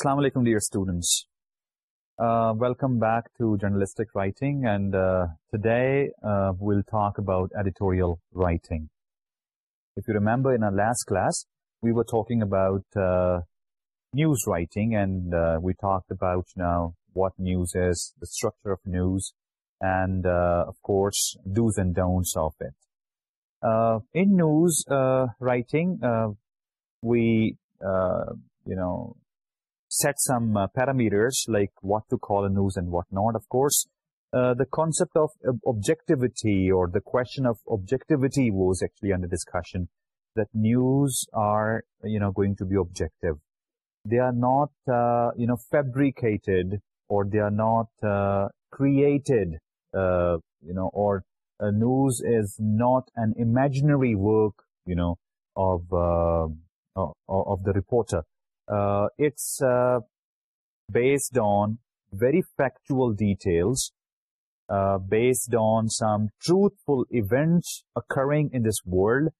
Assalamu alaikum dear students. Uh, welcome back to journalistic writing and uh, today uh, we'll talk about editorial writing. If you remember in our last class we were talking about news writing and we talked about now what news is, the structure of news and of course do's and don'ts of it. In news writing we you know set some uh, parameters like what to call a news and what not. Of course, uh, the concept of objectivity or the question of objectivity was actually under discussion that news are, you know, going to be objective. They are not, uh, you know, fabricated or they are not uh, created, uh, you know, or a news is not an imaginary work, you know, of, uh, of, of the reporter uh, it's uh, based on very factual details, uh, based on some truthful events occurring in this world,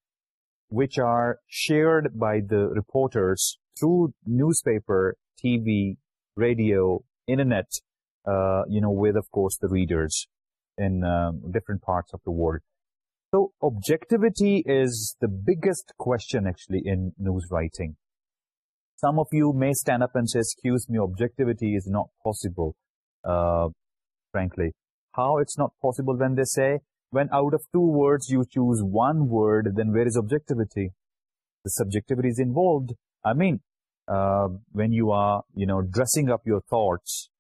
which are shared by the reporters through newspaper, TV, radio, internet, you know, with, of course, the readers in um, different parts of the world. So objectivity is the biggest question, actually, in news writing some of you may stand up and say, excuse me, objectivity is not possible, uh, frankly. How it's not possible when they say, when out of two words you choose one word, then where is objectivity? The subjectivity is involved. I mean, uh, when you are, you know, dressing up your thoughts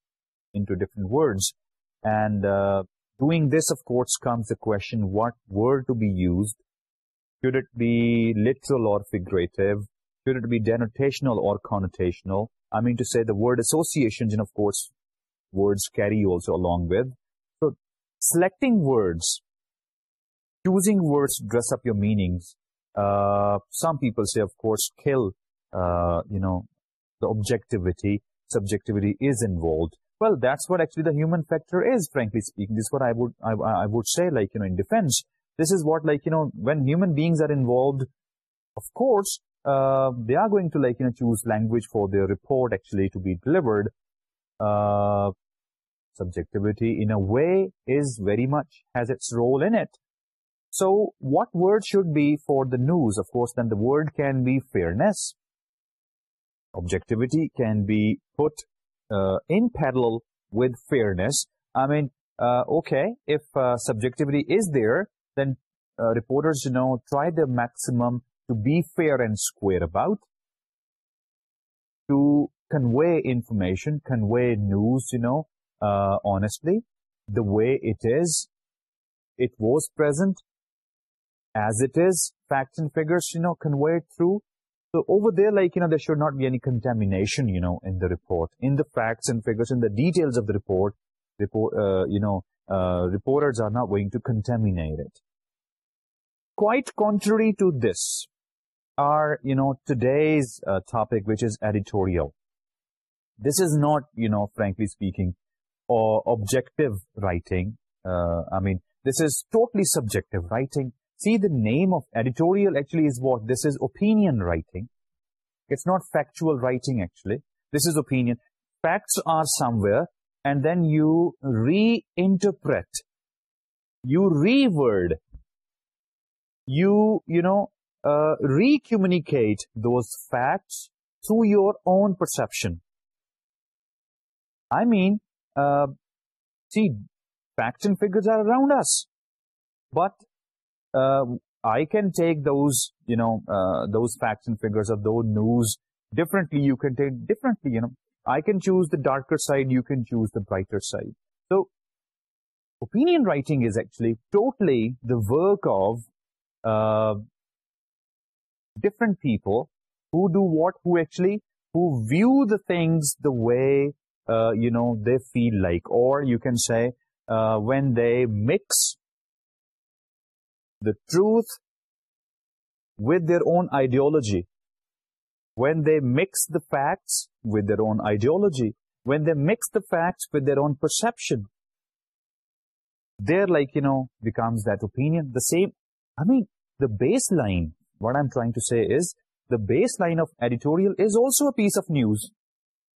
into different words. And uh, doing this, of course, comes the question, what word to be used? Should it be literal or figurative? should it be denotational or connotational? I mean to say the word associations and of course words carry you also along with. So selecting words, choosing words dress up your meanings. Uh, some people say of course kill, uh, you know, the objectivity, subjectivity is involved. Well, that's what actually the human factor is, frankly speaking. This is what I would, I, I would say like, you know, in defense. This is what like, you know, when human beings are involved, of course, uh, they are going to like you know choose language for their report actually to be delivered. Uh, subjectivity in a way is very much has its role in it. So what word should be for the news? Of course then the word can be fairness. Objectivity can be put uh, in parallel with fairness. I mean okay if subjectivity is there then reporters you know try the maximum to be fair and square about, to convey information, convey news, you know, uh, honestly, the way it is, it was present, as it is, facts and figures, you know, convey it through. So over there, like, you know, there should not be any contamination, you know, in the report, in the facts and figures, in the details of the report, report uh, you know, uh, reporters are not going to contaminate it. Quite contrary to this, our you know today's uh, topic which is editorial. This is not you know frankly speaking or objective writing. Uh, I mean this is totally subjective writing. See the name of editorial actually is what? This is opinion writing. It's not factual writing actually. This is opinion. Facts are somewhere and then you reinterpret. You reword. You you know recommunicate those facts to your own perception. I mean, uh, see, facts and figures are around us. But uh, I can take those, you know, uh, those facts and figures of those news differently. You can take differently, you know. I can choose the darker side. You can choose the brighter side. So, opinion writing is actually totally the work of different people who do what, who actually, who view the things the way, uh, you know, they feel like. Or you can say uh, when they mix the truth with their own ideology. When they mix the facts with their own ideology. When they mix the facts with their own perception. They're like, you know, becomes that opinion. The same, I mean, the baseline what I'm trying to say is, the baseline of editorial is also a piece of news.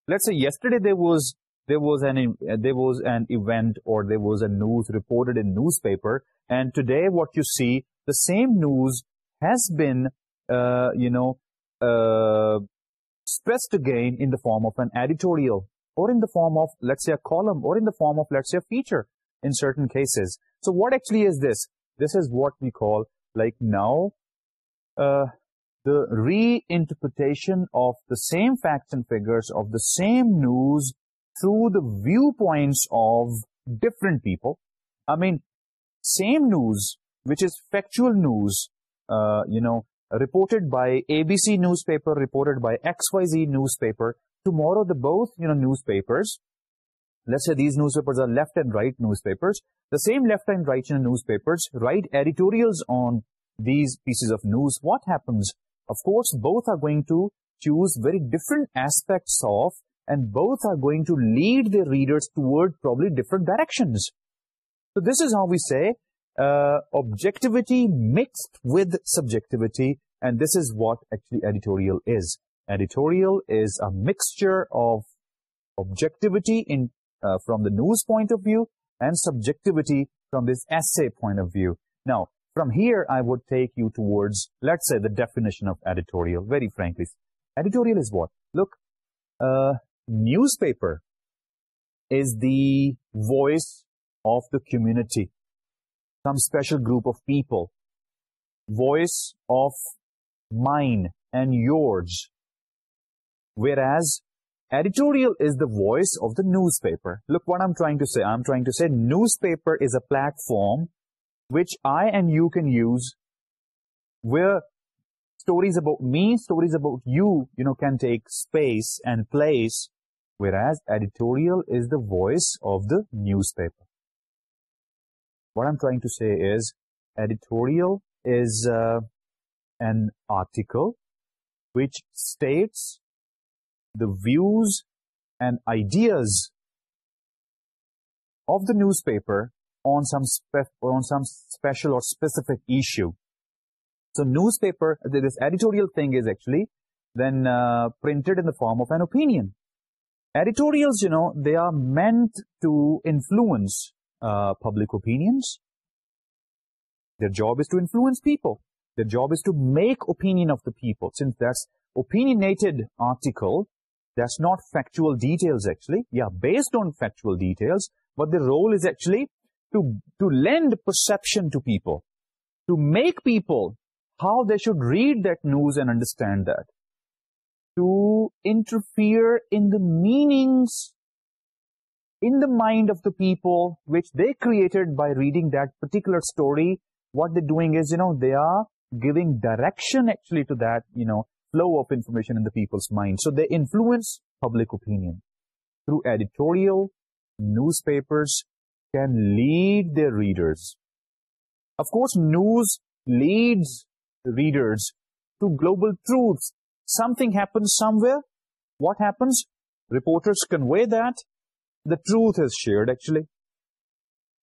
Let's say yesterday there was there was an there was an event or there was a news reported in newspaper, and today what you see, the same news has been, uh, you know, uh, stressed again in the form of an editorial, or in the form of, let's say, a column, or in the form of, let's say, a feature in certain cases. So what actually is this? This is what we call, like, now the reinterpretation of the same facts and figures of the same news through the viewpoints of different people. I mean, same news, which is factual news, uh, you know, reported by ABC newspaper, reported by XYZ newspaper. Tomorrow, the both, you know, newspapers, let's say these newspapers are left and right newspapers. The same left and right you know, newspapers write editorials on these pieces of news, what happens? Of course, both are going to choose very different aspects of and both are going to lead their readers toward probably different directions. So this is how we say uh, objectivity mixed with subjectivity and this is what actually editorial is. Editorial is a mixture of objectivity in uh, from the news point of view and subjectivity from this essay point of view. Now, from here, I would take you towards, let's say, the definition of editorial, very frankly. Editorial is what? Look, a newspaper is the voice of the community, some special group of people, voice of mine and yours, whereas editorial is the voice of the newspaper. Look what I'm trying to say. I'm trying to say newspaper is a platform which I and you can use where stories about me, stories about you, you know, can take space and place, whereas editorial is the voice of the newspaper. What I'm trying to say is editorial is uh, an article which states the views and ideas of the newspaper on some special or specific issue. So newspaper, this editorial thing is actually then uh, printed in the form of an opinion. Editorials, you know, they are meant to influence uh, public opinions. Their job is to influence people. Their job is to make opinion of the people. Since that's opinionated article, that's not factual details actually. Yeah, based on factual details, but the role is actually to, to lend perception to people, to make people how they should read that news and understand that, to interfere in the meanings in the mind of the people which they created by reading that particular story. What they're doing is, you know, they are giving direction actually to that, you know, flow of information in the people's mind. So they influence public opinion through editorial, newspapers, can lead their readers. Of course, news leads readers to global truths. Something happens somewhere. What happens? Reporters convey that. The truth is shared, actually.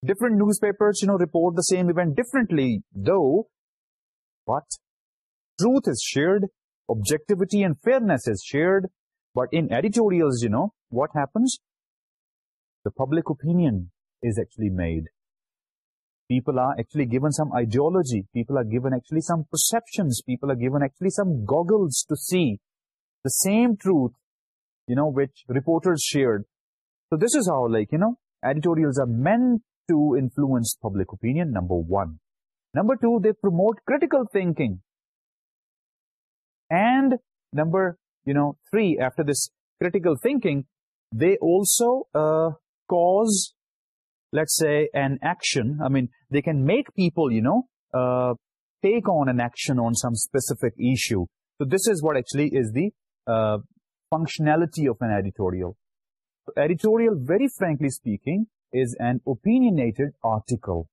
Different newspapers, you know, report the same event differently, though. But truth is shared. Objectivity and fairness is shared. But in editorials, you know, what happens? The public opinion is actually made. people are actually given some ideology, people are given actually some perceptions, people are given actually some goggles to see the same truth, you know, which reporters shared. So this is how, like, you know, editorials are meant to influence public opinion, number one. Number two, they promote critical thinking. And number, you know, three, after this critical thinking, they also uh, cause let's say an action, I mean, they can make people, you know, uh, take on an action on some specific issue. So this is what actually is the uh, functionality of an editorial. Editorial, very frankly speaking, is an opinionated article.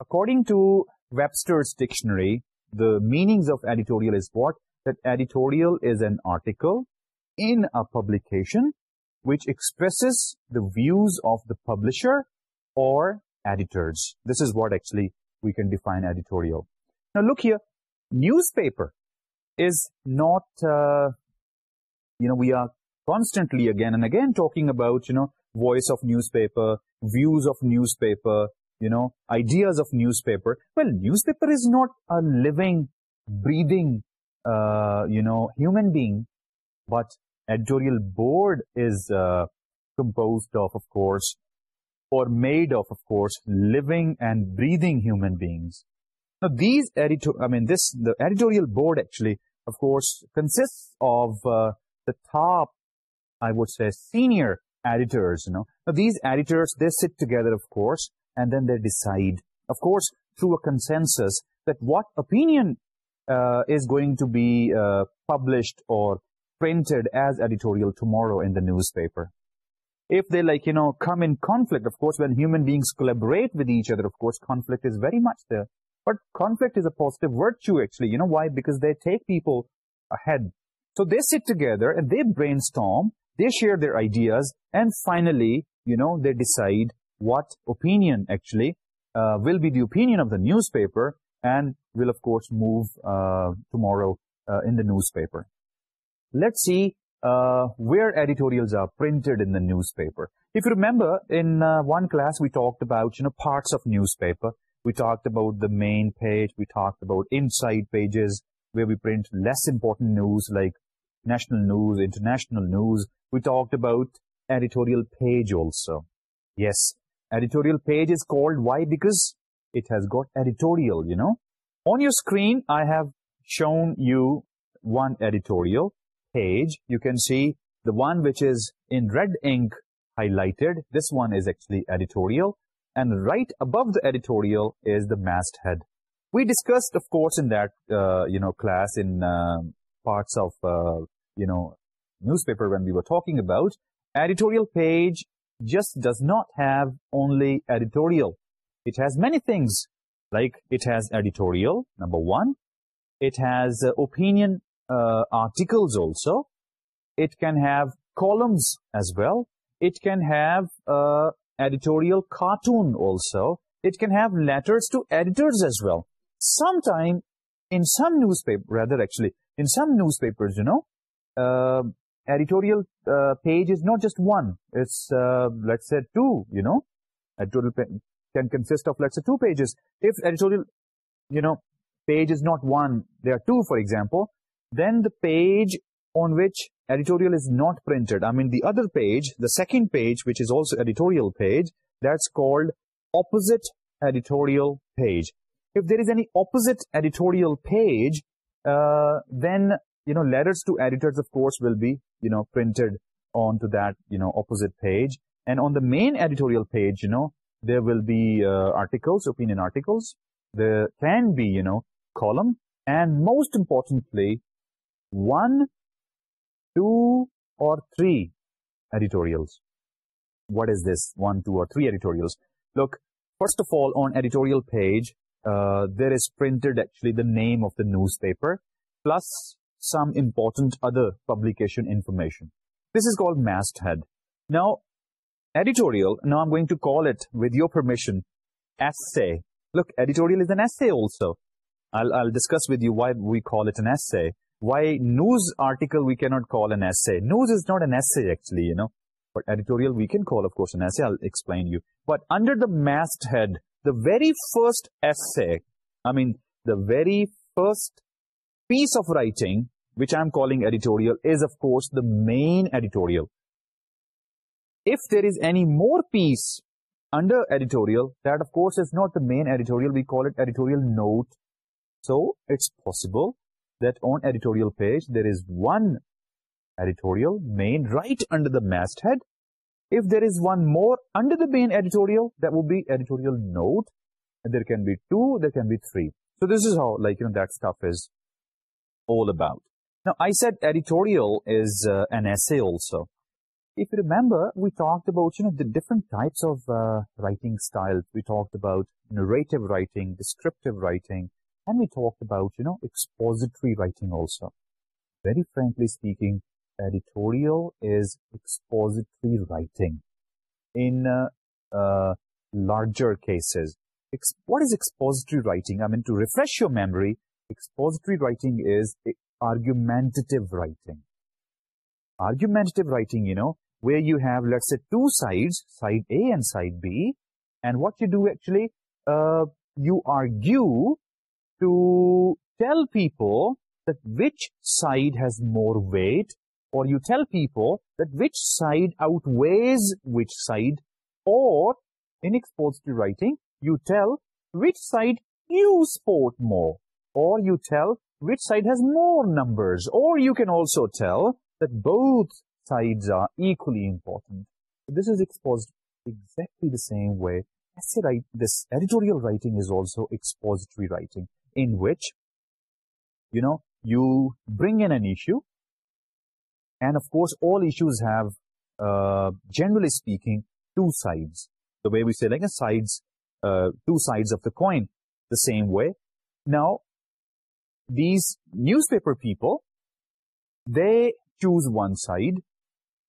According to Webster's dictionary, the meanings of editorial is what? That editorial is an article in a publication which expresses the views of the publisher or editors. This is what actually we can define editorial. Now look here, newspaper is not, uh, you know, we are constantly again and again talking about, you know, voice of newspaper, views of newspaper, you know, ideas of newspaper. Well, newspaper is not a living, breathing, uh, you know, human being, but editorial board is uh, composed of, of course, or made of, of course, living and breathing human beings. Now, these editorial, I mean, this, the editorial board actually, of course, consists of uh, the top, I would say, senior editors, you know. Now, these editors, they sit together, of course, and then they decide, of course, through a consensus that what opinion uh, is going to be uh, published or printed as editorial tomorrow in the newspaper if they like, you know, come in conflict, of course, when human beings collaborate with each other, of course, conflict is very much there. But conflict is a positive virtue, actually. You know why? Because they take people ahead. So they sit together and they brainstorm, they share their ideas, and finally, you know, they decide what opinion actually uh, will be the opinion of the newspaper and will, of course, move uh, tomorrow uh, in the newspaper. Let's see uh, where editorials are printed in the newspaper. If you remember, in uh, one class we talked about you know parts of newspaper. We talked about the main page. We talked about inside pages where we print less important news like national news, international news. We talked about editorial page also. Yes, editorial page is called why? Because it has got editorial, you know. On your screen, I have shown you one editorial page, you can see the one which is in red ink highlighted. This one is actually editorial. And right above the editorial is the masthead. We discussed, of course, in that, uh, you know, class in um, parts of, uh, you know, newspaper when we were talking about, editorial page just does not have only editorial. It has many things, like it has editorial, number one. It has uh, opinion uh, articles also. It can have columns as well. It can have uh, editorial cartoon also. It can have letters to editors as well. Sometimes, in some newspaper, rather actually, in some newspapers, you know, uh, editorial page is not just one. It's, let's say, two, you know. a total can consist of, let's say, two pages. If editorial, you know, page is not one, there are two, for example, then the page on which editorial is not printed, I mean the other page, the second page, which is also editorial page, that's called opposite editorial page. If there is any opposite editorial page, uh, then, you know, letters to editors, of course, will be, you know, printed onto that, you know, opposite page. And on the main editorial page, you know, there will be uh, articles, opinion articles. There can be, you know, column. And most importantly, one two or three editorials what is this one two or three editorials look first of all on editorial page there is printed actually the name of the newspaper plus some important other publication information this is call masthead now editorial, now I'm going to call it, with your permission, essay. Look, editorial is an essay also. I'll, I'll discuss with you why we call it an essay why news article we cannot call an essay. News is not an essay actually, you know. But editorial we can call, of course, an essay. I'll explain you. But under the masthead, the very first essay, I mean, the very first piece of writing, which I'm calling editorial, is, of course, the main editorial. If there is any more piece under editorial, that, of course, is not the main editorial. We call it editorial note. So, it's possible that on editorial page there is one editorial main right under the masthead. If there is one more under the main editorial, that will be editorial note. And there can be two, there can be three. So this is how, like, you know, that stuff is all about. Now, I said editorial is uh, an essay also. If you remember, we talked about, you know, the different types of uh, writing styles. We talked about narrative writing, descriptive writing, can we talk about you know expository writing also? Very frankly speaking, editorial is expository writing in uh, uh, larger cases. Ex what is expository writing? I mean, to refresh your memory, expository writing is eh, argumentative writing. Argumentative writing, you know, where you have, let's say, two sides, side A and side B, and what you do actually, uh, you argue to tell people that which side has more weight or you tell people that which side outweighs which side or in expository writing you tell which side you support more or you tell which side has more numbers or you can also tell that both sides are equally important. This is exposed exactly the same way. Essay write, this editorial writing is also expository writing in which, you know, you bring in an issue and of course all issues have, uh, generally speaking, two sides. The way we say like a sides, uh, two sides of the coin the same way. Now, these newspaper people, they choose one side.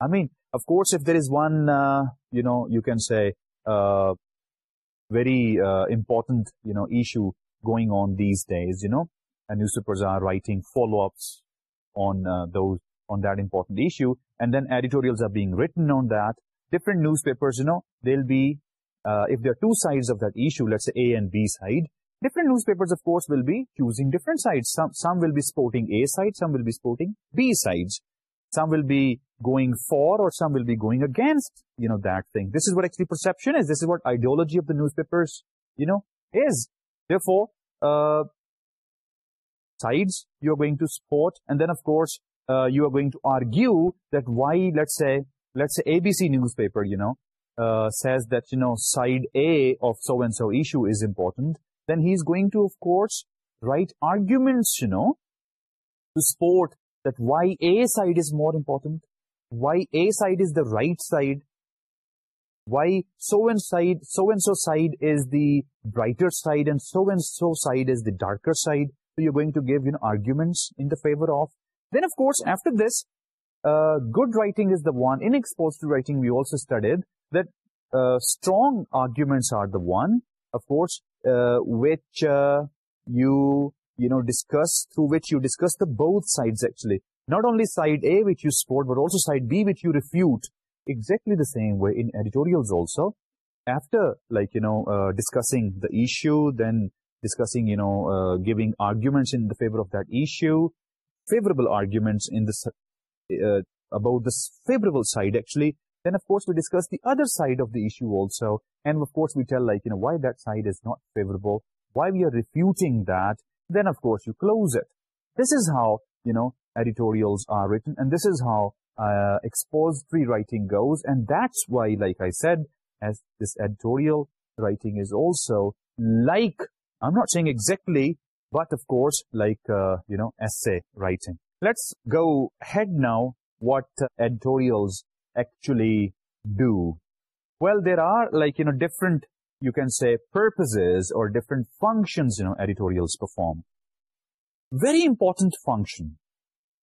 I mean, of course, if there is one, uh, you know, you can say, uh, very uh, important, you know, issue going on these days, you know, and newspapers are writing follow-ups on uh, those, on that important issue, and then editorials are being written on that. Different newspapers, you know, they'll be, uh, if there are two sides of that issue, let's say A and B side, different newspapers, of course, will be choosing different sides. Some, some will be sporting A side, some will be sporting B sides. Some will be going for or some will be going against, you know, that thing. This is what actually perception is. This is what ideology of the newspapers, you know, is therefore uh, sides you are going to support and then of course uh, you are going to argue that why let's say let's say ABC newspaper you know uh, says that you know side A of so and so issue is important then he's going to of course write arguments you know to support that why A side is more important why A side is the right side why so and side so and so side is the brighter side and so and so side is the darker side. You're going to give you arguments in the favor of. Then of course after this uh, good writing is the one in expository writing we also studied that uh, strong arguments are the one. Of course uh, which you you know discuss through which you discuss the both sides actually. Not only side a which you support but also side b which you refute exactly the same way in editorials also. After, like, you know, uh, discussing the issue, then discussing, you know, uh, giving arguments in the favor of that issue, favorable arguments in this uh, about this favorable side, actually, then, of course, we discuss the other side of the issue also. And, of course, we tell, like, you know, why that side is not favorable, why we are refuting that. Then, of course, you close it. This is how, you know, editorials are written, and this is how uh, expository writing goes, and that's why, like I said, as this editorial writing is also like, I'm not saying exactly, but of course, like, uh, you know, essay writing. Let's go ahead now what editorials actually do. Well, there are, like, you know, different, you can say, purposes or different functions, you know, editorials perform. Very important function,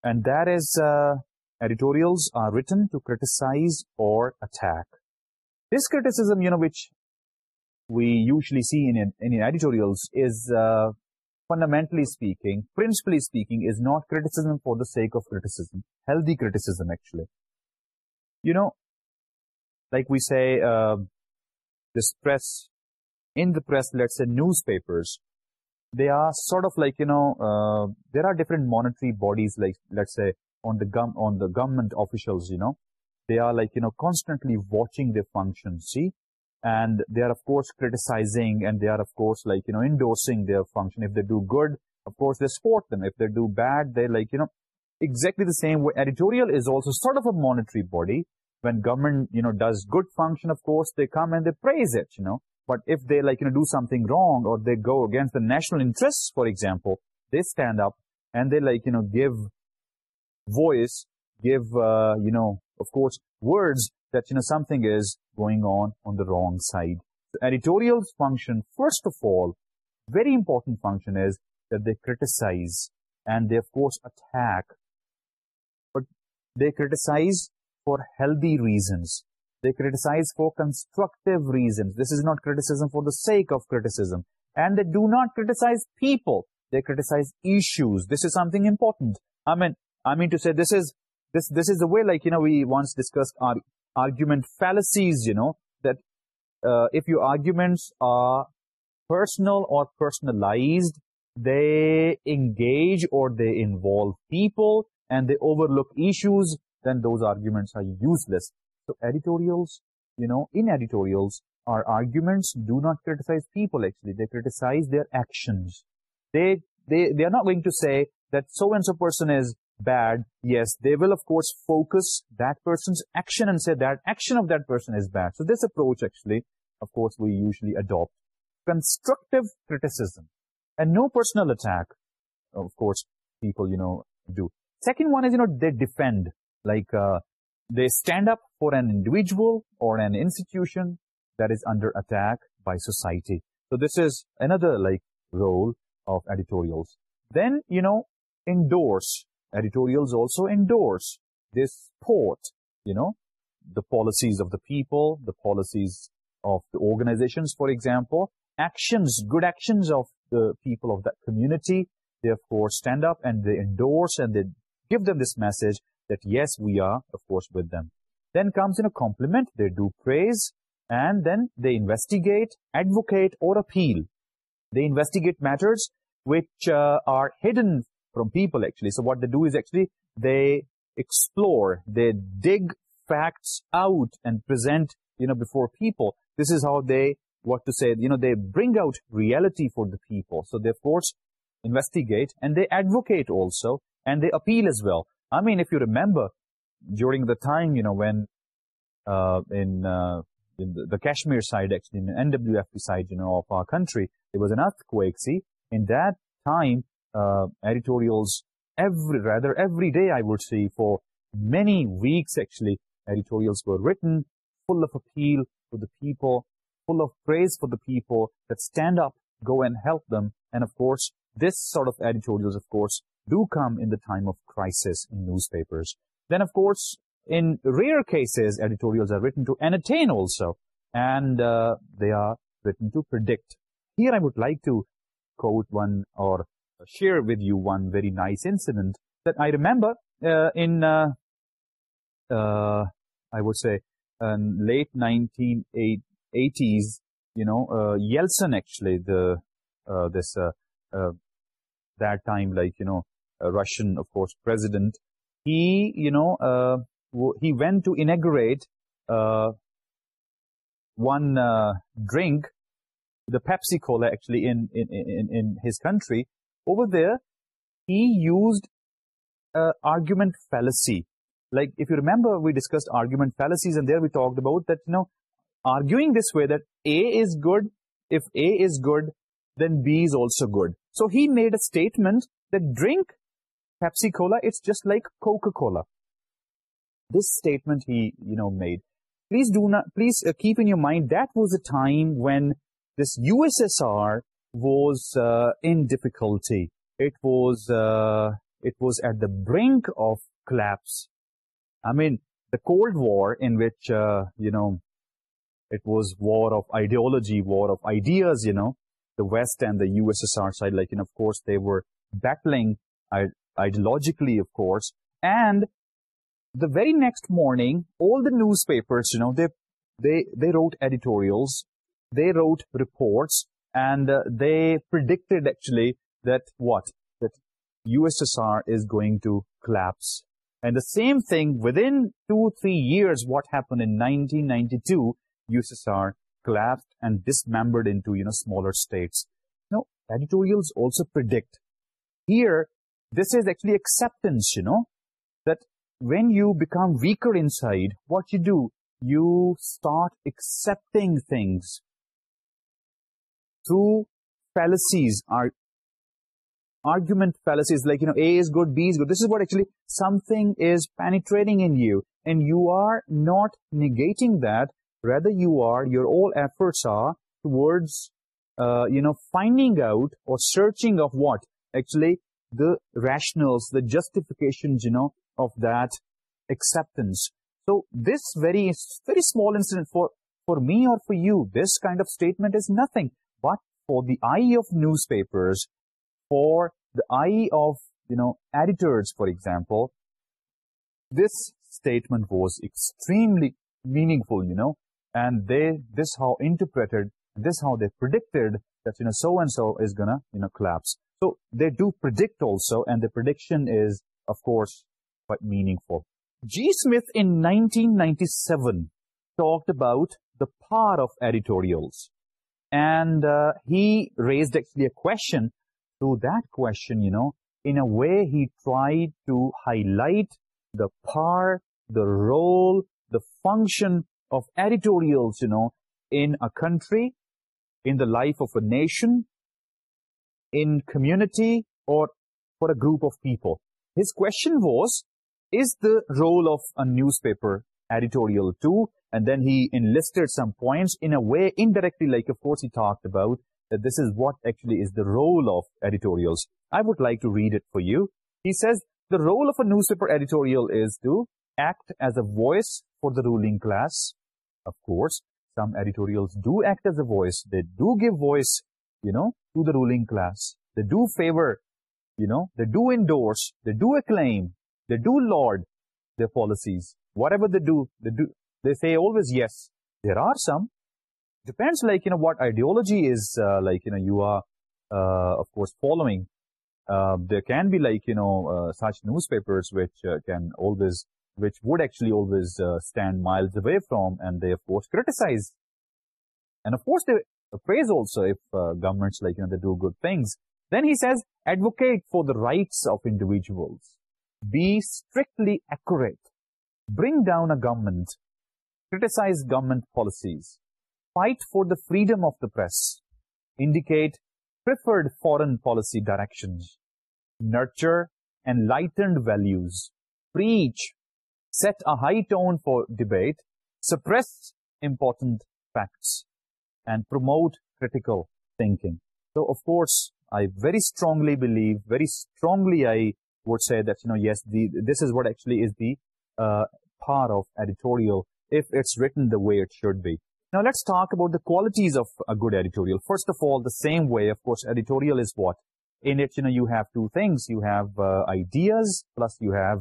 and that is uh, editorials are written to criticize or attack. This criticism, you know, which we usually see in, in editorials is, uh, fundamentally speaking, principally speaking, is not criticism for the sake of criticism, healthy criticism, actually. You know, like we say, uh, this press, in the press, let's say newspapers, they are sort of like, you know, uh, there are different monetary bodies, like, let's say, on the gum on the government officials you know. They are like you know constantly watching their function, see? And they are of course criticizing and they are of course like you know endorsing their function. If they do good of course they support them. If they do bad they like you know exactly the same way. Editorial is also sort of a monetary body. When government you know does good function of course they come and they praise it you know. But if they like you know do something wrong or they go against the national interests for example they stand up and they like you know give Voice give uh, you know of course words that you know something is going on on the wrong side. Side editorials function, first of all, very important function is that they criticize and they, of course, attack. But they criticize for healthy reasons. They criticize for constructive reasons. This is not criticism for the sake of criticism. And they do not criticize people. They criticize issues. This is something important. I mean, I mean to say this is this this is the way like you know we once discussed our argument fallacies. You know that uh, if your arguments are personal or personalized, they engage or they involve people and they overlook issues, then those arguments are useless. So editorials, you know, in editorials, our arguments do not criticize people actually. They criticize their actions. They, they, they are not going to say that so-and-so person is bad, yes, they will of course focus that person's action and say that action of that person is bad. So this approach actually, of course, we usually adopt. Constructive criticism and no personal attack, of course, people, you know, do. Second one is, you know, they defend, like uh, they stand up for an individual or an institution that is under attack by society. So this is another, like, role of editorials. Then, you know, endorse, editorials also endorse this port. you know, the policies of the people, the policies of the organizations, for example, actions, good actions of the people of that community. They, of course, stand up and they endorse and they give them this message that, yes, we are, of course, with them. Then comes, in a compliment. They do praise and then they investigate, advocate or appeal. They investigate matters which uh, are hidden from people actually. So what they do is actually they explore, they dig facts out and present, you know, before people. This is how they, what to say, you know, they bring out reality for the people. So they, of course, investigate and they advocate also and they appeal as well. I mean, if you remember during the time, you know, when uh, in, uh, the Kashmir side, actually, in the NWFP side, you know, of our country, there was an earthquake, see, in that time, uh, editorials every rather every day I would say for many weeks actually editorials were written full of appeal for the people full of praise for the people that stand up go and help them. And of course this sort of editorials of course do come in the time of crisis in newspapers. Then of course in rare cases editorials are written to entertain also. And uh, they are written to predict. Here I would like to quote one or share with you one very nice incident that I remember uh, in, uh, uh, I would say, late 1980s, you know, Yeltsin actually, the this that time, like, you know, Russian, of course, president, he, you know, he went to inaugurate one drink, the Pepsi-Cola actually in, in, in his country, over there, he used uh, argument fallacy. Like, if you remember, we discussed argument fallacies, and there we talked about that, you know, arguing this way that A is good, if A is good, then B is also good. So he made a statement that drink Pepsi-Cola, it's just like Coca-Cola. This statement he, you know, made. Please do not, please uh, keep in your mind, that was a time when this USSR was uh, in difficulty. It was, uh, it was at the brink of collapse. I mean, the Cold War in which, uh, you know, it was war of ideology, war of ideas, you know, the West and the USSR side, like, and of course, they were battling ideologically, of course. And the very next morning, all the newspapers, you know, they, they, they wrote editorials, they wrote reports, and uh, they predicted actually that what that U S S R is going to collapse and the same thing three years. What happened in 1992 USSR collapsed and dismembered into, you know, smaller states. You know, editorials also predict. Here, this is actually acceptance, you know, that when you become weaker inside, what you do, you start accepting things through fallacies are argument fallacies like you know A is good, B is good. This is what actually something is penetrating in you and you are not negating that. Rather you are, your all efforts are towards uh, you know finding out or searching of what actually the rationals, the justifications you know of that acceptance. So this very very small incident for for me or for you, this kind of statement is nothing but for the eye of newspapers, for the eye of, you know, editors, for example, this statement was extremely meaningful, you know, and they, this how interpreted, this how they predicted that, you know, so-and-so is going to, you know, collapse. So they do predict also, and the prediction is, of course, quite meaningful. G. Smith in 1997 talked about the power of editorials. And uh, he raised actually a question. Through that question, you know, in a way he tried to highlight the power, the role, the function of editorials, you know, in a country, in the life of a nation, in community, or for a group of people. His question was, is the role of a newspaper editorial too? and then he enlisted some points in a way indirectly like of course he talked about that this is what actually is the role of editorials. I would like to read it for you. He says, the role of a newspaper editorial is to act as a voice for the ruling class. Of course, some editorials do act as a voice. They do give voice, you know, to the ruling class. They do favor, you know, they do endorse, they do acclaim, they do laud their policies. Whatever they do, they do they say always yes. There are some. Depends like, you know, what ideology is uh, like, you know, you are, uh, of course, following. Uh, there can be like, you know, uh, such newspapers which uh, can always, which would actually always uh, stand miles away from and they, of course, criticize. And of course, they praise also if governments like, you know, they do good things. Then he says, advocate for the rights of individuals. Be strictly accurate. Bring down a government criticize government policies, fight for the freedom of the press, indicate preferred foreign policy directions, nurture enlightened values, preach, set a high tone for debate, suppress important facts, and promote critical thinking. So, of course, I very strongly believe, very strongly I would say that, you know, yes, the, this is what actually is the uh, part of editorial if it's written the way it should be. Now let's talk about the qualities of a good editorial. First of all, the same way, of course, editorial is what? In it, you know, you have two things. You have uh, ideas, plus you have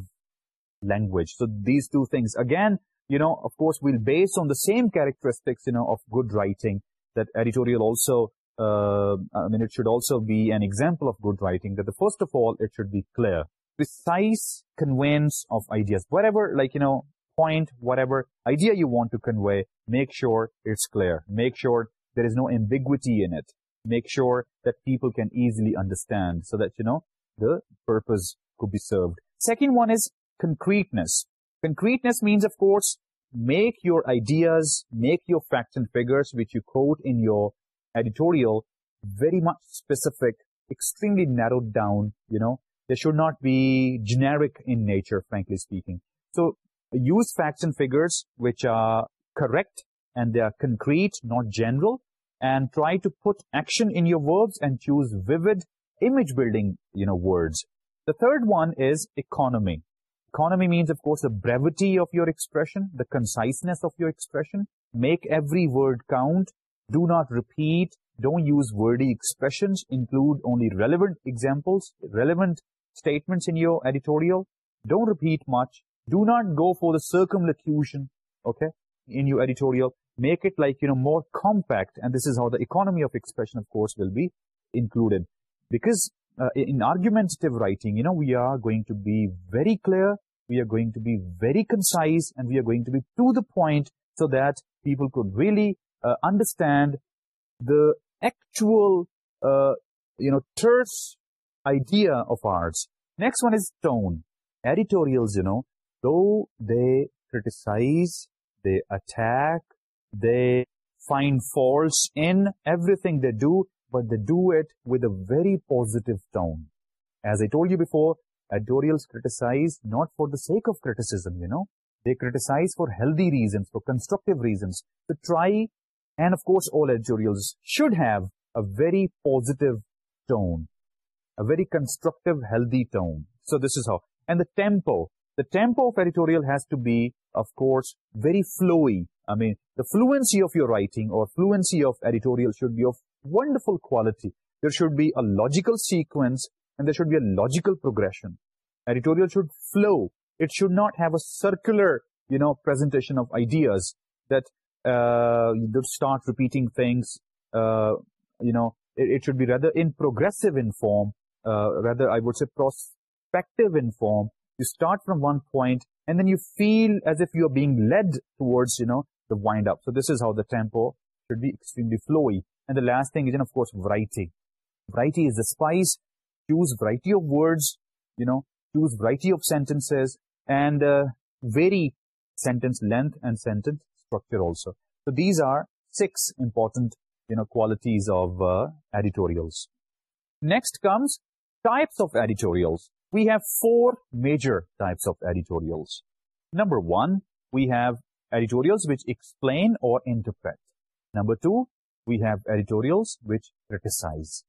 language. So these two things. Again, you know, of course, we'll base on the same characteristics, you know, of good writing that editorial also, uh, I mean, it should also be an example of good writing that the first of all, it should be clear precise conveyance of ideas. Whatever, like, you know, point, whatever idea you want to convey, make sure it's clear. Make sure there is no ambiguity in it. Make sure that people can easily understand so that, you know, the purpose could be served. Second one is concreteness. Concreteness means, of course, make your ideas, make your facts and figures, which you quote in your editorial, very much specific, extremely narrowed down, you know. They should not be generic in nature, frankly speaking. So use facts and figures which are correct and they are concrete, not general, and try to put action in your verbs and choose vivid image-building you know words. The third one is economy. Economy means, of course, the brevity of your expression, the conciseness of your expression. Make every word count. Do not repeat. Don't use wordy expressions. Include only relevant examples, relevant statements in your editorial. Don't repeat much do not go for the circumlocution okay in your editorial. Make it like you know more compact and this is how the economy of expression of course will be included. Because uh, in argumentative writing you know we are going to be very clear we are going to be very concise and we are going to be to the point so that people could really uh, understand the actual uh, you know terse idea of ours. Next one is tone. Editorials you know Though they criticize, they attack, they find faults in everything they do, but they do it with a very positive tone. As I told you before, editorials criticize not for the sake of criticism, you know. They criticize for healthy reasons, for constructive reasons. To try, and of course all editorials should have a very positive tone, a very constructive, healthy tone. So this is how. And the tempo, the tempo of editorial has to be, of course, very flowy. I mean, the fluency of your writing or fluency of editorial should be of wonderful quality. There should be a logical sequence and there should be a logical progression. Editorial should flow. It should not have a circular, you know, presentation of ideas that uh, you start repeating things, uh, you know, it, it, should be rather in progressive in form, uh, rather I would say prospective in form, you start from one point and then you feel as if you are being led towards you know the wind up. So this is how the tempo should be extremely flowy. And the last thing is of course variety. Variety is the spice. Choose variety of words you know choose variety of sentences and uh, vary sentence length and sentence structure also. So these are six important you know qualities of uh, editorials. Next comes types of editorials. We have four major types of editorials. Number one, we have editorials which explain or interpret. Number two, we have editorials which criticise.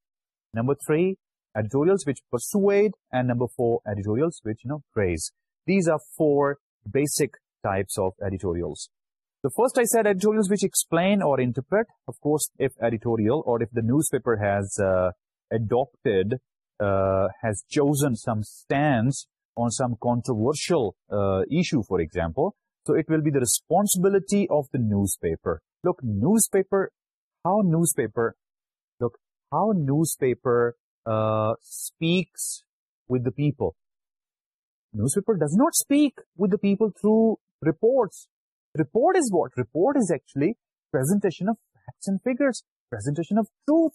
Number three, editorials which persuade, and number four, editorials which, you know, praise. These are four basic types of editorials. The first I said editorials which explain or interpret. Of course, if editorial or if the newspaper has uh, adopted uh, has chosen some stance on some controversial uh, issue, for example, so it will be the responsibility of the newspaper. Look, newspaper, how newspaper, look, how newspaper uh, speaks with the people. Newspaper does not speak with the people through reports. Report is what? Report is actually presentation of facts and figures, presentation of truth.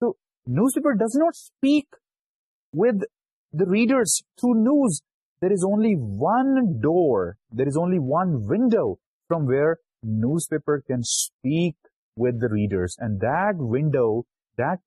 So, newspaper does not speak with the readers through news. There is only one door, there is only one window from where newspaper can speak with the readers. And that window, that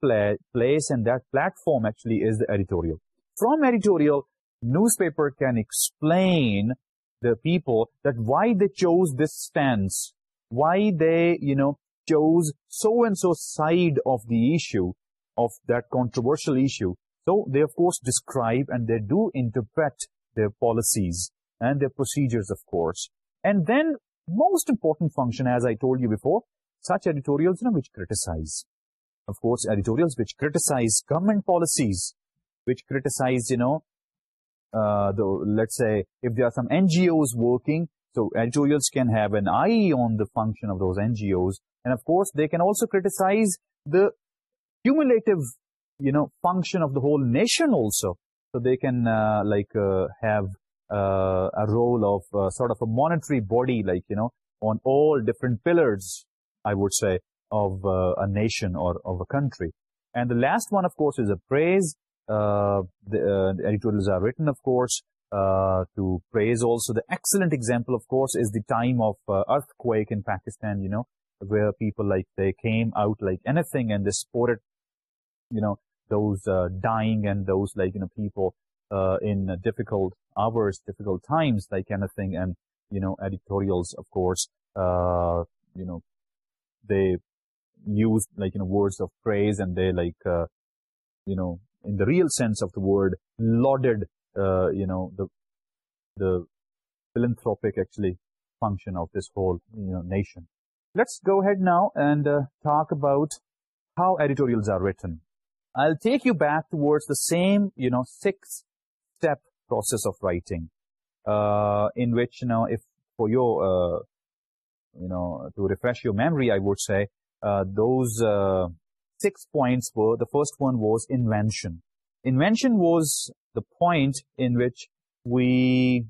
place and that platform actually is the editorial. From editorial, newspaper can explain the people that why they chose this stance, why they, you know, chose so-and-so side of the issue, of that controversial issue, so they of course describe and they do interpret their policies and their procedures, of course. And then most important function, as I told you before, such editorials, you know, which criticise, of course editorials which criticize government policies which criticize you know uh, the let's say if there are some NGOs working so editorials can have an eye on the function of those NGOs and of course they can also criticize the cumulative you know, function of the whole nation also. So they can uh, like uh, have uh, a role of sort of a monetary body like, you know, on all different pillars, I would say, of a nation or of a country. And the last one, of course, is a praise. The, uh, editorials are written, of course, to praise also. The excellent example, of course, is the time of earthquake in Pakistan, you know, where people like they came out like anything and they supported, you know, those uh, dying and those like you know people uh, in difficult hours, difficult times, that kind of thing, and you know editorials, of course, uh, you know they use like you know words of praise and they like uh, you know in the real sense of the word lauded uh, you know the the philanthropic actually function of this whole you know nation. Let's go ahead now and uh, talk about how editorials are written. I'll take you back towards the same, you know, six-step process of writing uh, in which, you know, if for your, uh, you know, to refresh your memory, I would say, uh, those uh, six points were, the first one was invention. Invention was the point in which we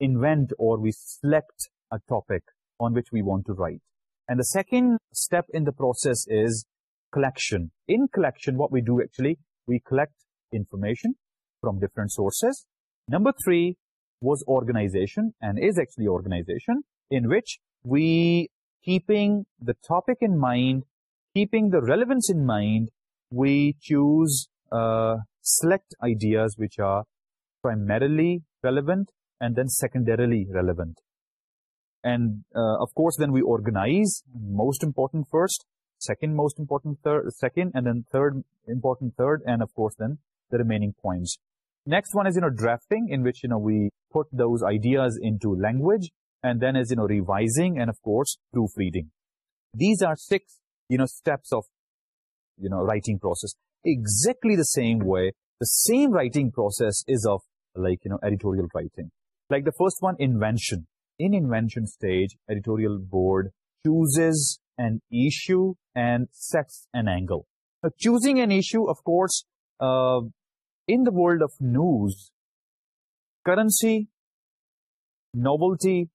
invent or we select a topic on which we want to write. And the second step in the process is collection. In collection, what we do actually, we collect information from different sources. Number three was organization and is actually organization in which we, keeping the topic in mind, keeping the relevance in mind, we choose, uh, select ideas which are primarily relevant and then secondarily relevant. And uh, of course, then we organize, most important first, second most important third, second and then third important third and of course then the remaining points. Next one is, you know, drafting in which, you know, we put those ideas into language and then is, you know, revising and of course proofreading. These are six, you know, steps of, you know, writing process. Exactly the same way, the same writing process is of like, you know, editorial writing. Like the first one, invention. In invention stage, editorial board chooses an issue and sets an angle. Now, choosing an issue, of course, uh, in the world of news, currency, novelty,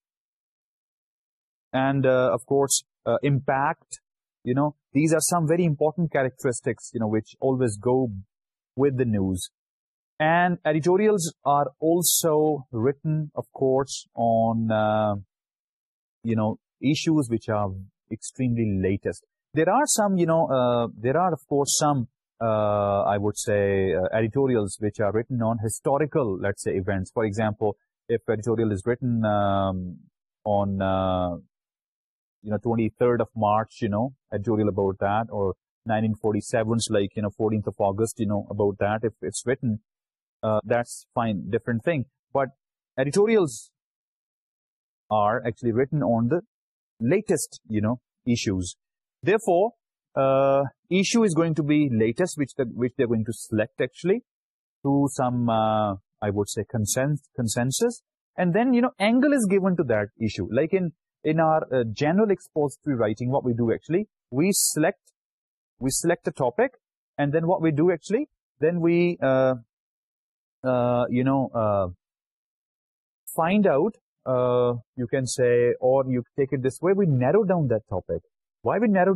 and uh, of course, uh, impact, you know, these are some very important characteristics, you know, which always go with the news. And editorials are also written, of course, on, uh, you know, issues which are extremely latest. There are some, you know, uh, there are of course some, uh, I would say, uh, editorials which are written on historical, let's say, events. For example, if editorial is written um, on, you know, 23rd of March, you know, editorial about that, or 1947's, like, you know, 14th of August, you know, about that, if it's written, that's fine, different thing. But editorials are actually written on the latest you know issues. Therefore uh, issue is going to be latest which the, which they're going to select actually through some uh, i would say consensus consensus. And then you know angle is given to that issue. Like in in our uh, general expository writing what we do actually we select we select a topic and then what we do actually then we uh, uh you know uh, find out uh, you you can say or you take it this way we narrow down that topic why we narrow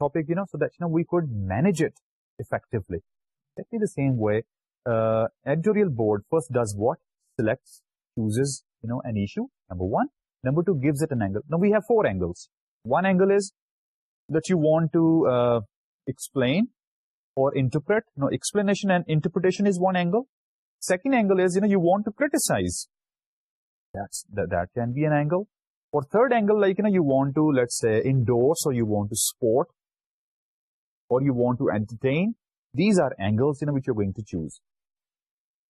topic, you know, so that you know we could manage it effectively. Let exactly the same way uh, editorial board first does what? Selects chooses you know an issue number one. Number two gives it an angle. Now we have four angles. One angle is that you want to uh, explain or interpret. You know explanation and interpretation is one angle. Second angle is you know you want to criticize that can be an angle. Or third angle, like, you know, you want to, let's say, endorse or you want to support or you want to entertain. These are angles, you know, which you're going to choose.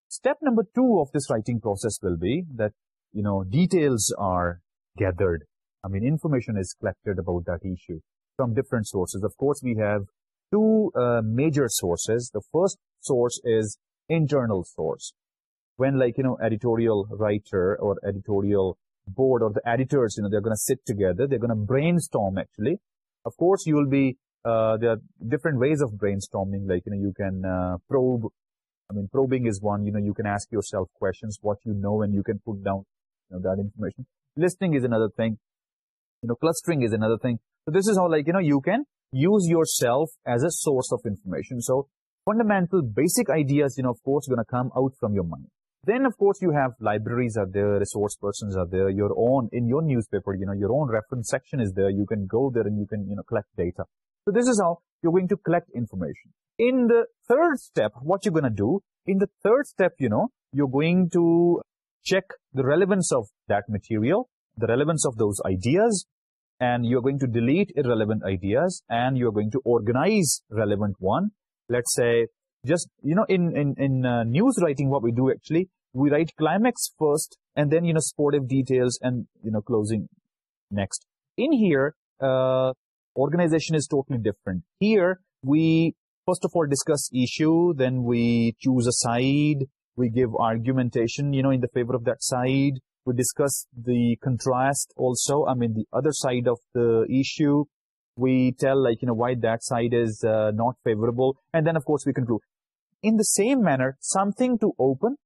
Step number two of this writing process will be that, you know, details are gathered. I mean, information is collected about that issue from different sources. Of course, we have two uh, major sources. The first source is internal source when like, you know, editorial writer or editorial board or the editors, you know, they're going to sit together, they're going to brainstorm actually. Of course, you will be, uh, there are different ways of brainstorming, like, you know, you can uh, probe. I mean, probing is one, you know, you can ask yourself questions, what you know, and you can put down you know, that information. Listening is another thing. You know, clustering is another thing. So this is how, like, you know, you can use yourself as a source of information. So fundamental basic ideas, you know, of course, going to come out from your mind. Then, of course, you have libraries are there, resource persons are there, your own, in your newspaper, you know, your own reference section is there, you can go there and you can, you know, collect data. So this is how you're going to collect information. In the third step, what you're going to do, in the third step, you know, you're going to check the relevance of that material, the relevance of those ideas, and you're going to delete irrelevant ideas, and you're going to organize relevant one. Let's say just you know in in in uh, news writing what we do actually we write climax first and then you know sportive details and you know closing next. In here uh, organization is totally different. Here we first of all discuss issue then we choose a side we give argumentation you know in the favor of that side we discuss the contrast also i mean the other side of the issue. We tell like you know why that side is uh, not favorable and then of course we conclude in the same manner something to open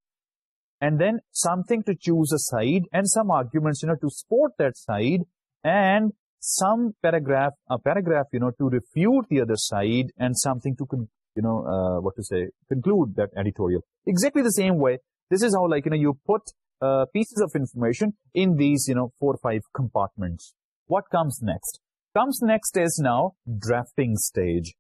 and then something to choose a side and some arguments, you know, to support that side and some paragraph, a paragraph, you know, to refute the other side and something to, you know, uh, what to say, conclude that editorial. Exactly the same way. This is how, like, you know, you put uh, pieces of information in these, you know, four or five compartments. What comes next? Comes next is now drafting stage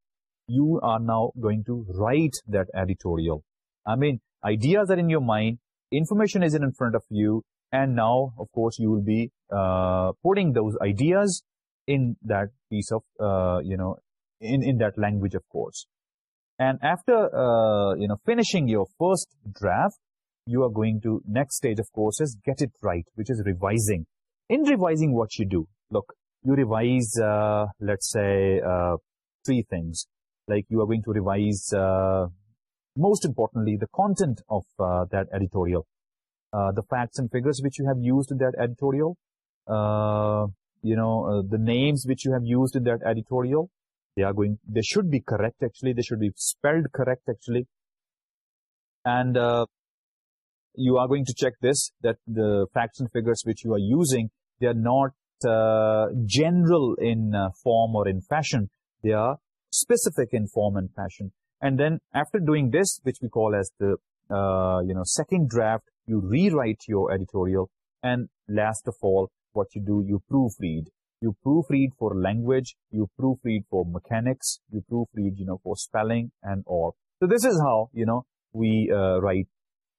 you are now going to write that editorial. I mean, ideas are in your mind, information is in front of you, and now, of course, you will be uh, putting those ideas in that piece of, uh, you know, in, in that language, of course. And after, uh, you know, finishing your first draft, you are going to next stage, of course, is get it right, which is revising. In revising what you do, look, you revise, let's say, three things like you are going to revise, uh, most importantly, the content of uh, that editorial, uh, the facts and figures which you have used in that editorial, you know, the names which you have used in that editorial, they are going, they should be correct, actually, they should be spelled correct, actually, and you are going to check this, that the facts and figures which you are using, they are not general in form or in fashion, they are specific in form and fashion. And then after doing this, which we call as the, uh, you know, second draft, you rewrite your editorial. And last of all, what you do, you proofread. You proofread for language, you proofread for mechanics, you proofread, you know, for spelling and all. So this is how, you know, we uh, write,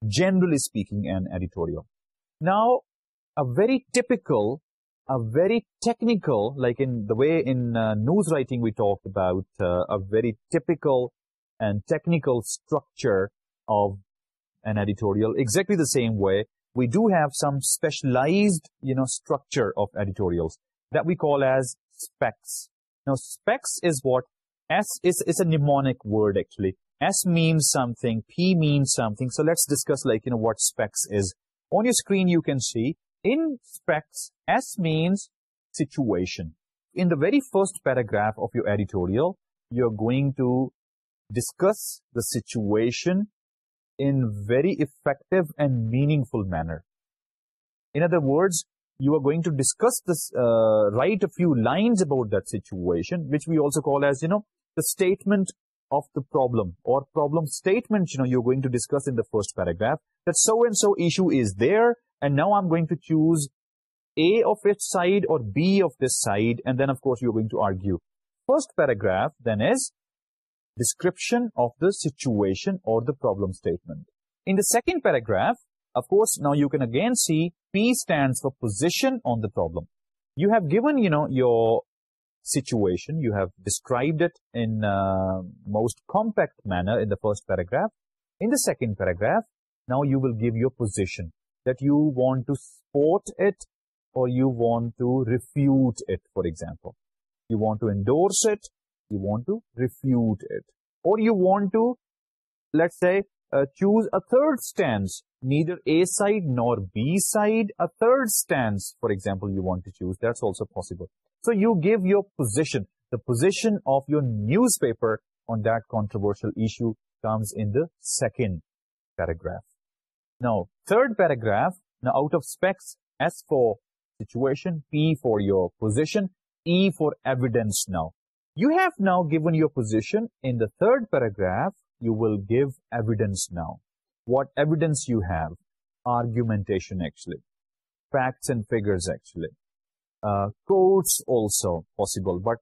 generally speaking, an editorial. Now, a very typical a very technical, like in the way in uh, news writing we talked about, uh, a very typical and technical structure of an editorial, exactly the same way, we do have some specialized, you know, structure of editorials that we call as specs. Now, specs is what, S is, It's a mnemonic word actually. S means something, P means something. So let's discuss like, you know, what specs is. On your screen you can see in specs, S means situation. In the very first paragraph of your editorial, you're going to discuss the situation in very effective and meaningful manner. In other words, you are going to discuss this, uh, write a few lines about that situation, which we also call as, you know, the statement of the problem or problem statement, you know, you're going to discuss in the first paragraph that so-and-so issue is there and now I'm going to choose A of its side or B of this side, and then of course you're going to argue. First paragraph then is description of the situation or the problem statement. In the second paragraph, of course, now you can again see P stands for position on the problem. You have given, you know, your situation, you have described it in uh, most compact manner in the first paragraph. In the second paragraph, now you will give your position that you want to support it or you want to refute it, for example. You want to endorse it, you want to refute it. Or you want to, let's say, uh, choose a third stance, neither A side nor B side, a third stance, for example, you want to choose. That's also possible. So you give your position, the position of your newspaper on that controversial issue comes in the second paragraph. Now, third paragraph, now out of specs, S for situation, P for your position, E for evidence now. You have now given your position. In the third paragraph, you will give evidence now. What evidence you have? Argumentation, actually. Facts and figures, actually. Uh, quotes also possible, but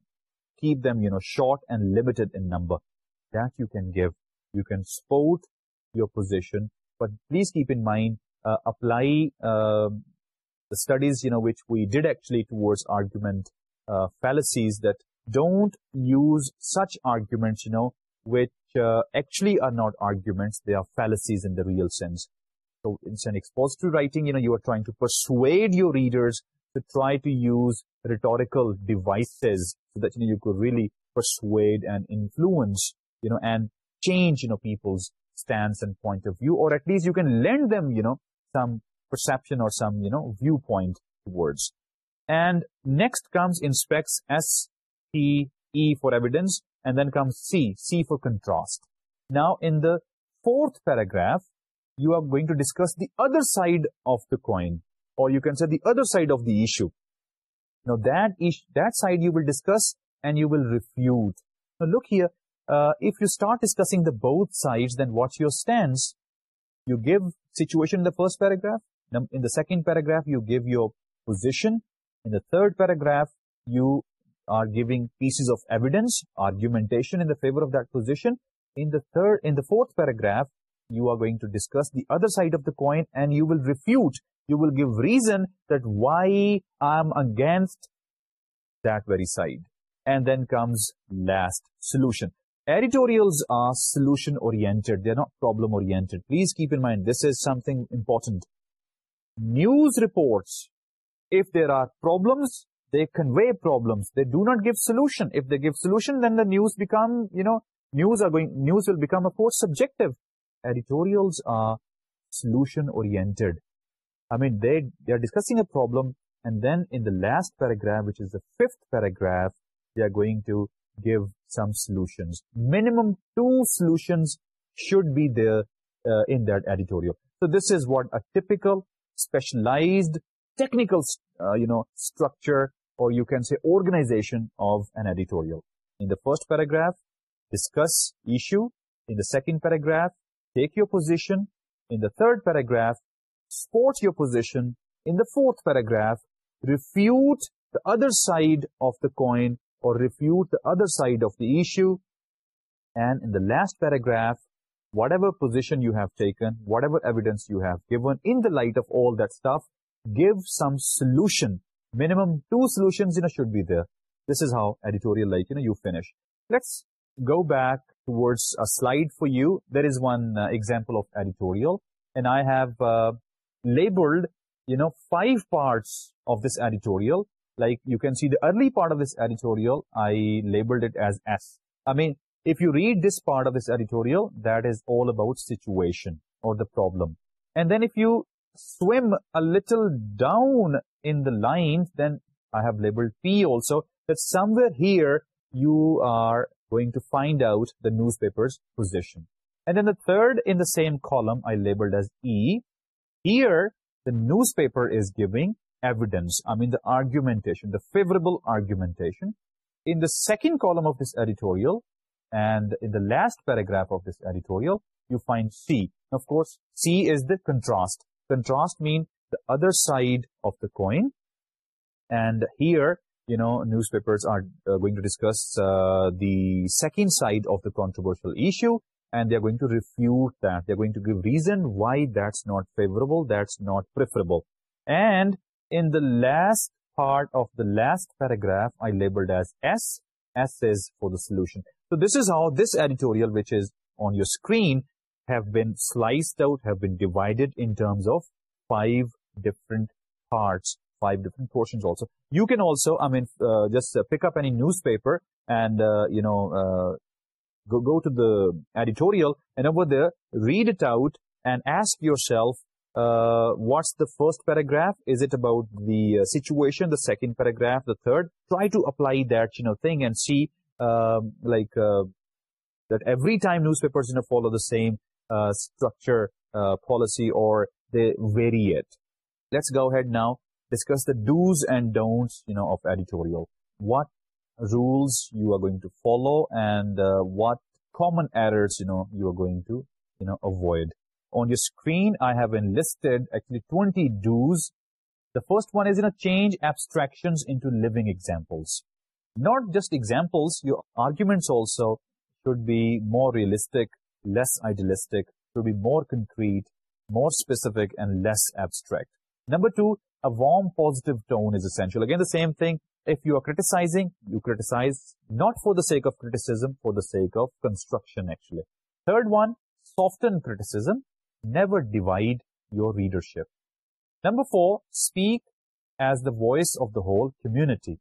keep them, you know, short and limited in number. That you can give. You can support your position but please keep in mind uh, apply uh, the studies you know which we did actually towards argument uh, fallacies that don't use such arguments you know which actually are not arguments. They are fallacies in the real sense. So it's an expository writing you know you are trying to persuade your readers to try to use rhetorical devices so that you know you could really persuade and influence you know and change you know people's stance and point of view, or at least you can lend them, you know, some perception or some, you know, viewpoint towards. And next comes in specs S, T, E for evidence, and then comes C, C for contrast. Now, in the fourth paragraph, you are going to discuss the other side of the coin, or you can say the other side of the issue. Now, that, is that side you will discuss and you will refute. Now, look here, uh, if you start discussing the both sides, then what's your stance? You give situation in the first paragraph. In the second paragraph, you give your position. In the third paragraph, you are giving pieces of evidence, argumentation in the favor of that position. In the third, in the fourth paragraph, you are going to discuss the other side of the coin and you will refute, you will give reason that why I am against that very side. And then comes last solution editorials are solution oriented. They're not problem oriented. Please keep in mind this is something important. News reports. If there are problems they convey problems. They do not give solution. If they give solution then the news become you know news are going news will become of course subjective. Editorials are solution oriented. I mean they they are discussing a problem and then in the last paragraph which is the fifth paragraph they are going to give some solutions. Minimum two solutions should be there uh, in that editorial. So this is what a typical specialized technical uh, you know structure or you can say organization of an editorial. In the first paragraph, discuss issue. In the second paragraph, take your position. In the third paragraph, support your position. In the fourth paragraph, refute the other side of the coin or refute the other side of the issue. And in the last paragraph, whatever position you have taken, whatever evidence you have given, in the light of all that stuff, give some solution. Minimum two solutions, you know, should be there. This is how editorial, like, you know, you finish. Let's go back towards a slide for you. There is one uh, example of editorial. And I have uh, labeled, you know, five parts of this editorial like you can see the early part of this editorial, I labeled it as S. I mean, if you read this part of this editorial, that is all about situation or the problem. And then if you swim a little down in the lines, then I have labeled P also, that somewhere here you are going to find out the newspaper's position. And then the third in the same column I labeled as E. Here, the newspaper is giving evidence, I mean the argumentation, the favorable argumentation, in the second column of this editorial and in the last paragraph of this editorial, you find C. Of course, C is the contrast. Contrast means the other side of the coin. And here, you know, newspapers are uh, going to discuss uh, the second side of the controversial issue. And they are going to refute that. They are going to give reason why that's not favorable, that's not preferable. And in the last part of the last paragraph I labeled as S. S is for the solution. So this is how this editorial which is on your screen have been sliced out, have been divided in terms of five different parts, five different portions also. You can also, I mean, uh, just uh, pick up any newspaper and, uh, you know, uh, go, go to the editorial and over there, read it out and ask yourself uh, what's the first paragraph? Is it about the uh, situation, the second paragraph, the third? Try to apply that, you know, thing and see, um, like, uh, that every time newspapers, you know, follow the same structure policy or they vary it. Let's go ahead now, discuss the do's and don'ts, you know, of editorial. What rules you are going to follow and what common errors, you know, you are going to, you know, avoid on your screen I have enlisted actually 20 do's. The first one is you know, change abstractions into living examples. Not just examples, your arguments also should be more realistic, less idealistic, should be more concrete, more specific and less abstract. Number two, a warm positive tone is essential. Again, the same thing, if you are criticizing, you criticize not for the sake of criticism, for the sake of construction actually. Third one, soften criticism never divide your readership. Number four, speak as the voice of the whole community.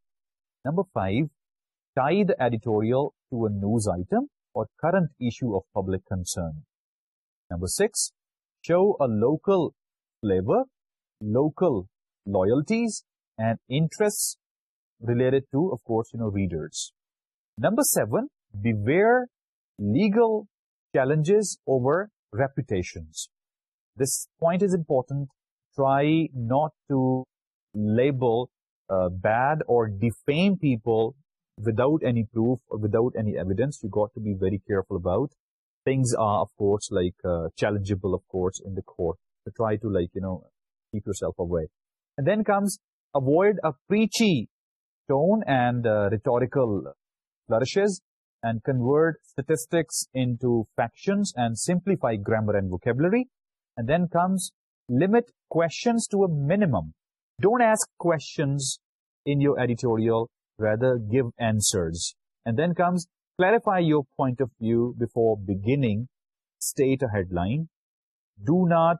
Number five, tie the editorial to a news item or current issue of public concern. Number six, show a local flavor, local loyalties and interests related to, of course, you know, readers. Number seven, beware legal challenges over reputations this point is important. Try not to label uh, bad or defame people without any proof or without any evidence. You've got to be very careful about. Things are, of course, like uh, challengeable, of course, in the court. Try to like, you know, keep yourself away. And then comes, avoid a preachy tone and uh, rhetorical flourishes and convert statistics into factions and simplify grammar and vocabulary. And then comes limit questions to a minimum. Don't ask questions in your editorial, rather give answers. And then comes, clarify your point of view before beginning, state a headline. Do not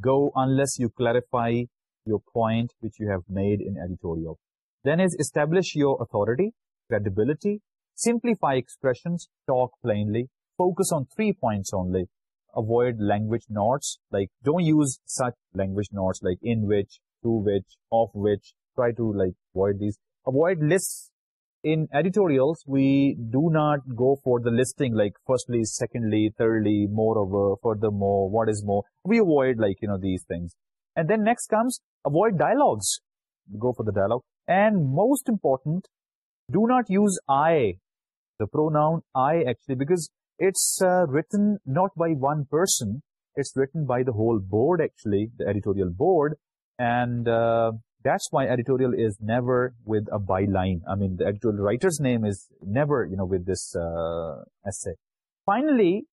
go unless you clarify your point which you have made in editorial. Then is establish your authority, credibility, simplify expressions, talk plainly, focus on three points only, Avoid language knots like don't use such language knots like in which, to which, of which. Try to like avoid these. Avoid lists in editorials, we do not go for the listing like firstly, secondly, thirdly, moreover, furthermore, what is more. We avoid like, you know, these things. And then next comes avoid dialogues. Go for the dialogue. And most important, do not use I, the pronoun I actually, because it's uh, written not by one person, it's written by the whole board actually, the editorial board, and uh, that's why editorial is never with a byline. I mean, the editorial writer's name is never, you know, with this uh, essay. Finally,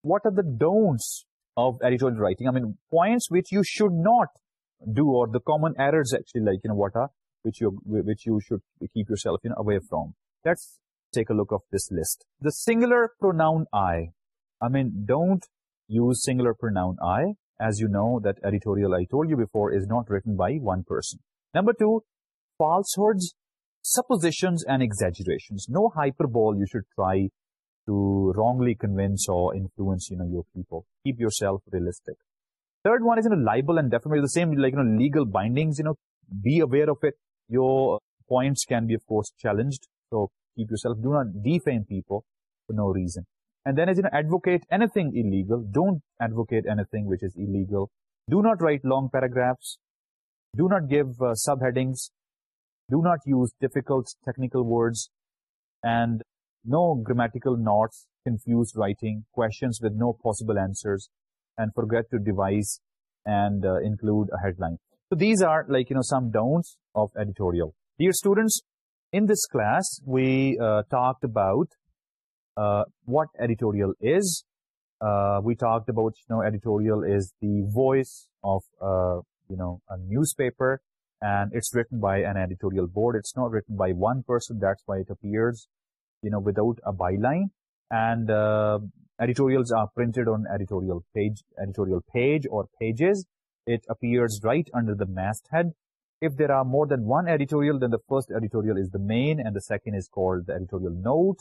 what are the don'ts of editorial writing? I mean, points which you should not do or the common errors actually, like, you know, what are, which you, which you should keep yourself, you know, away from. That's Take a look of this list. The singular pronoun "I," I mean, don't use singular pronoun "I" as you know that editorial I told you before is not written by one person. Number two, falsehoods, suppositions and exaggerations. No hyperbole you should try to wrongly convince or influence, you know, your people. Keep yourself realistic. Third one is, you know, libel and defamation. The same, like, you know, legal bindings, you know, be aware of it. Your points can be, of course, challenged. So keep yourself. Do not defame people for no reason. And then as you advocate anything illegal. Don't advocate anything which is illegal. Do not write long paragraphs. Do not give uh, subheadings. Do not use difficult technical words. And no grammatical knots, confused writing, questions with no possible answers. And forget to devise and uh, include a headline. So these are like, you know, some don'ts of editorial. Dear students, in this class, we uh, talked about uh, what editorial is. Uh, we talked about, you know, editorial is the voice of, you know, a newspaper. And it's written by an editorial board. It's not written by one person. That's why it appears, you know, without a byline. And editorials are printed on editorial page, editorial page or pages. It appears right under the masthead. If there are more than one editorial, then the first editorial is the main and the second is called the editorial note.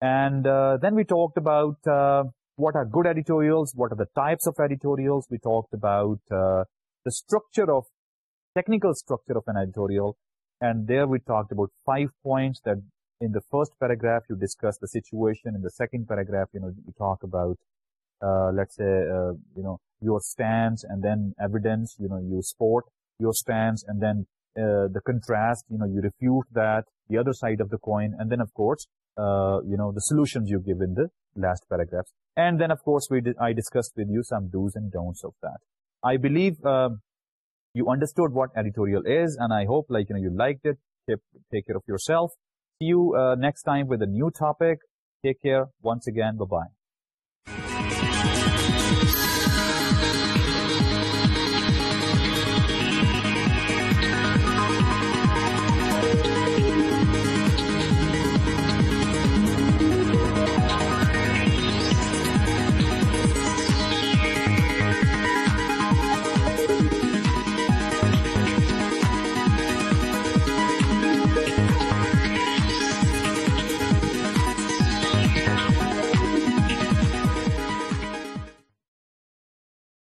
And uh, then we talked about uh, what are good editorials, what are the types of editorials. We talked about uh, the structure of, technical structure of an editorial. And there we talked about five points that in the first paragraph you discuss the situation. In the second paragraph, you know, you talk about, uh, let's say, uh, you know, your stance and then evidence, you know, you support your stance and then uh, the contrast, you know, you refute that, the other side of the coin, and then, of course, uh, you know, the solutions you give in the last paragraphs. And then, of course, we I discussed with you some do's and don'ts of that. I believe uh, you understood what editorial is, and I hope, like, you know, you liked it. Take care of yourself. See you next time with a new topic. Take care. Once again, bye-bye.